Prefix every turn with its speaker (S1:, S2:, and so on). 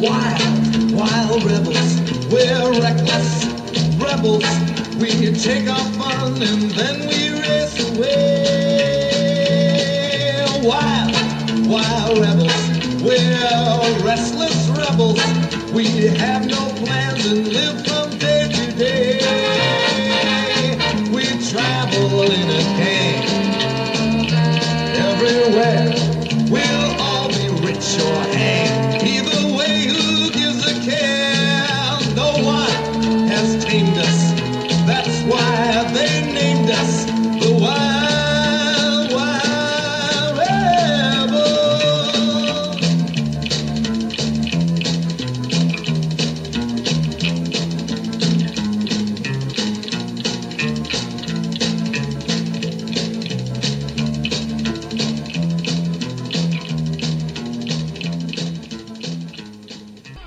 S1: Wild, wild rebels. We're reckless rebels. We can take our fun and then we race away. Wild, wild rebels. We're restless rebels. We have no plans and live from day to day. We travel in a gang Yes.